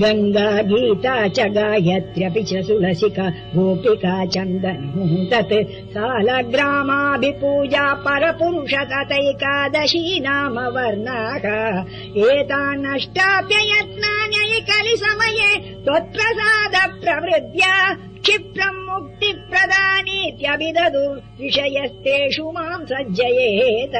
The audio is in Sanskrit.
गङ्गा गीता च गायत्र्यपि च सुलसिका गोपिका चन्दनूर्तते सालग्रामाभिपूजा परपुरुष ततैकादशी नाम वर्णाः एतान्नष्टाप्ययत्नान्यैकलि समये त्वत्प्रसाद प्रवृद्ध्या क्षिप्रम् मुक्तिप्रदानीत्यभिदधु विषयस्तेषु माम् सज्जयेत